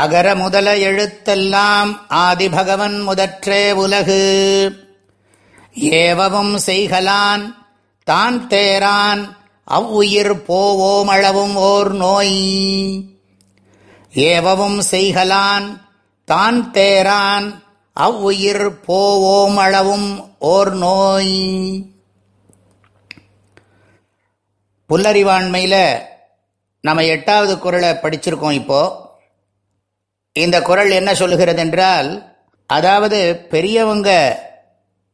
அகர முதல எழுத்தெல்லாம் ஆதிபகவன் முதற்றே உலகு. ஏவவும் செய்கலான் தான் தேரான் அவ்வுயிர் போவோமளவும் ஓர் நோய். ஏவவும் செய்கலான் தான் தேரான் அவ்வுயிர் போவோமளவும் ஓர் நோய். புல்லறிவாண்மையில் நம்ம எட்டாவது குரலை படிச்சிருக்கோம் இப்போது இந்த குரல் என்ன சொல்லுகிறது என்றால் அதாவது பெரியவங்க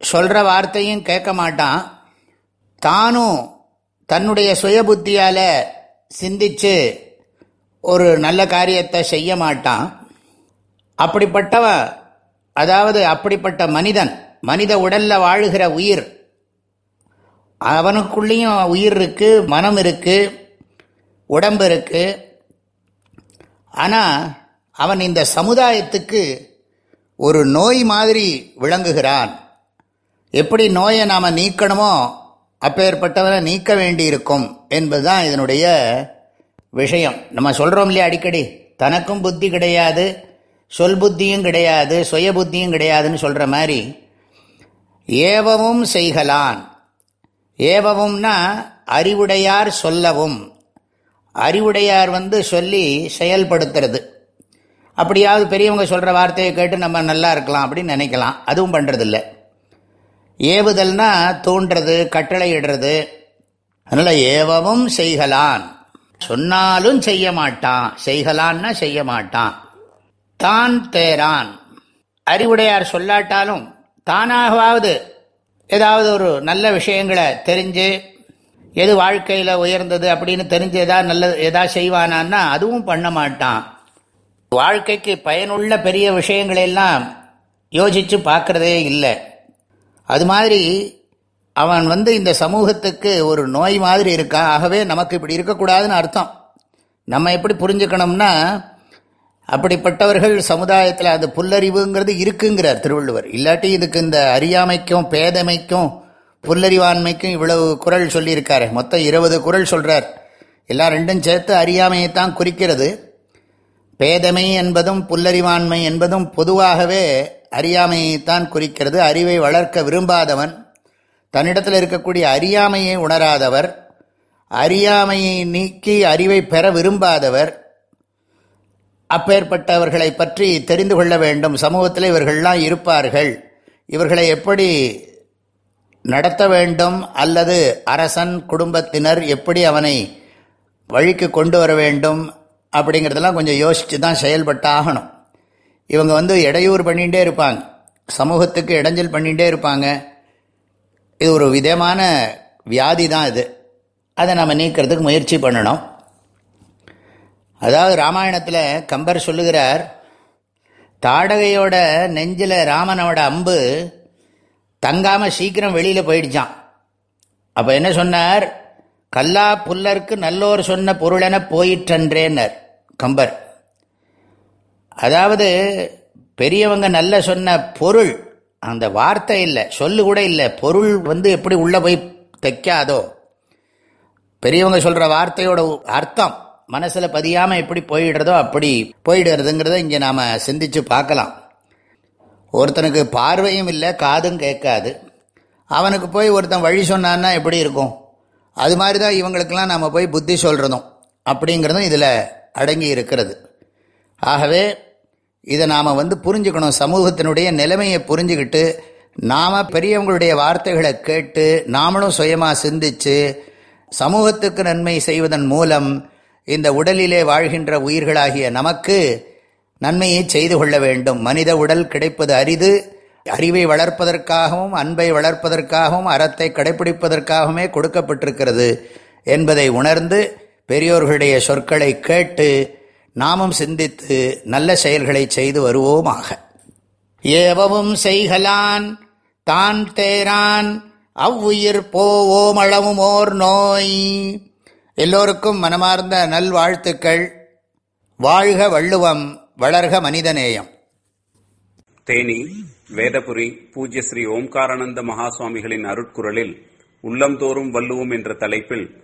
சொல்கிற வார்த்தையும் கேட்க மாட்டான். தானும் தன்னுடைய சுய புத்தியால் சிந்திச்சு ஒரு நல்ல காரியத்தை செய்ய மாட்டான். அப்படிப்பட்டவன் அதாவது அப்படிப்பட்ட மனிதன் மனித உடலில் வாழுகிற உயிர் அவனுக்குள்ளேயும் உயிர் இருக்குது மனம் இருக்குது உடம்பு இருக்குது ஆனால் அவன் இந்த சமுதாயத்துக்கு ஒரு நோய் மாதிரி விளங்குகிறான். எப்படி நோயை நாம் நீக்கணுமோ அப்பேற்பட்டவனை நீக்க வேண்டி இருக்கும் என்பதுதான் இதனுடைய விஷயம். நம்ம சொல்கிறோம் இல்லையா அடிக்கடி? தனக்கும் புத்தி கிடையாது சொல் புத்தியும் கிடையாது சுய புத்தியும் கிடையாதுன்னு சொல்கிற மாதிரி ஏவவும் செய்கலான். ஏவவும்னா அறிவுடையார் சொல்லவும். அறிவுடையார் வந்து சொல்லி செயல்படுத்துறது. அப்படியாவது பெரியவங்க சொல்கிற வார்த்தையை கேட்டு நம்ம நல்லா இருக்கலாம் அப்படின்னு நினைக்கலாம். அதுவும் பண்ணுறதில்ல ஏவுதல்னா தோன்றது கட்டளை இடுறது அதனால் ஏவவும் செய்கலான். சொன்னாலும் செய்ய மாட்டான். செய்கலான்னா செய்ய மாட்டான். தான் தேரான். அறிவுடையார் சொல்லாட்டாலும் தானாகவாவது ஏதாவது ஒரு நல்ல விஷயங்களை தெரிஞ்சு எது வாழ்க்கையில் உயர்ந்தது அப்படின்னு தெரிஞ்சு எதாவது நல்லது எதாவது செய்வானான்னா அதுவும் பண்ண மாட்டான். வாழ்க்கைக்கு பயனுள்ள பெரிய விஷயங்களெல்லாம் யோசித்து பார்க்குறதே இல்லை. அது மாதிரி அவன் வந்து இந்த சமூகத்துக்கு ஒரு நோய் மாதிரி இருக்கான் ஆகவே நமக்கு இப்படி இருக்கக்கூடாதுன்னு அர்த்தம். நம்ம எப்படி புரிஞ்சுக்கணும்னா அப்படிப்பட்டவர்கள் சமுதாயத்தில் அது புல்லறிவுங்கிறது இருக்குங்கிறார் திருவள்ளுவர். இல்லாட்டி இதுக்கு இந்த அறியாமைக்கும் பேதமைக்கும் புல்லறிவாண்மைக்கும் இவ்வளவு குரல் சொல்லியிருக்காரு. மொத்தம் இருபது குரல் சொல்கிறார் எல்லா ரெண்டும் சேர்த்து அறியாமையை தான் குறிக்கிறது. பேதமை என்பதும் புல்லறிவாண்மை என்பதும் பொதுவாகவே அறியாமையைத்தான் குறிக்கிறது. அறிவை வளர்க்க விரும்பாதவன் தன்னிடத்தில் இருக்கக்கூடிய அறியாமையை உணராதவர் அறியாமையை நீக்கி அறிவை பெற விரும்பாதவர் அப்பேற்பட்டவர்களை பற்றி தெரிந்து கொள்ள வேண்டும். சமூகத்தில் இவர்கள்லாம் இருப்பார்கள். இவர்களை எப்படி நடத்த வேண்டும்? அல்லது அரசன் குடும்பத்தினர் எப்படி அவனை வழிக்கு கொண்டு வர வேண்டும்? அப்படிங்கிறதெல்லாம் கொஞ்சம் யோசித்து தான் செயல்பட்டாகணும். இவங்க வந்து இடையூறு பண்ணிகிட்டே இருப்பாங்க. சமூகத்துக்கு இடைஞ்சல் பண்ணிகிட்டே இருப்பாங்க. இது ஒரு விதமான வியாதி தான் இது. அதை நம்ம நீக்கிறதுக்கு முயற்சி பண்ணணும். அதாவது ராமாயணத்தில் கம்பர் சொல்லுகிறார் தாடகையோட நெஞ்சில் ராமனோட அம்பு தங்காமல் சீக்கிரம் வெளியில் போயிடுச்சான் அப்போ என்ன சொன்னார்? கல்லா புல்லருக்கு நல்லோர் சொன்ன பொருளென போயிற்றன்றேன்னர். கம்பர். அதாவது பெரியவங்க நல்ல சொன்ன பொருள் அந்த வார்த்தை இல்லை சொல்லு கூட இல்லை பொருள் வந்து எப்படி உள்ளே போய் தைக்காதோ. பெரியவங்க சொல்கிற வார்த்தையோட அர்த்தம் மனசில் பதியாமல் எப்படி போயிடுறதோ அப்படி போயிடுறதுங்கிறத இங்கே நாம் சிந்திச்சு பார்க்கலாம். ஒருத்தனுக்கு பார்வையும் இல்லை காதும் கேட்காது. அவனுக்கு போய் ஒருத்தன் வழி சொன்னான்னா எப்படி இருக்கும்? அது மாதிரி தான் இவங்களுக்கெல்லாம் நம்ம போய் புத்தி சொல்கிறதும் அப்படிங்கிறதும் இதில் அடங்கி இருக்கிறது. ஆகவே இதை நாம் வந்து புரிஞ்சுக்கணும். சமூகத்தினுடைய நிலைமையை புரிஞ்சுக்கிட்டு நாம் பெரியவங்களுடைய வார்த்தைகளை கேட்டு நாமளும் சுயமாக சிந்தித்து சமூகத்துக்கு நன்மை செய்வதன் மூலம் இந்த உடலிலே வாழ்கின்ற உயிர்களாகிய நமக்கு நன்மையை செய்து கொள்ள வேண்டும். மனித உடல் கிடைப்பது அரிது. அறிவை வளர்ப்பதற்காகவும் அன்பை வளர்ப்பதற்காகவும் அறத்தை கடைபிடிப்பதற்காகவுமே கொடுக்கப்பட்டிருக்கிறது என்பதை உணர்ந்து பெரியோர்களுடைய சொற்களை கேட்டு நாமும் சிந்தித்து நல்ல செயல்களை செய்து வருவோமாக. ஏவவும் செய்கலான் தான் தேரான் அவ்வுயிர் போவோமளவும் ஓர் நோய். எல்லோருக்கும் மனமார்ந்த நல்வாழ்த்துக்கள். வாழ்க வள்ளுவம் வளர்க மனிதநேயம். தேனி வேதபுரி பூஜ்ய ஸ்ரீ ஓம்காரானந்த மகாசுவாமிகளின் அருட்குரலில் உள்ளம்தோறும் வள்ளுவோம் என்ற தலைப்பில்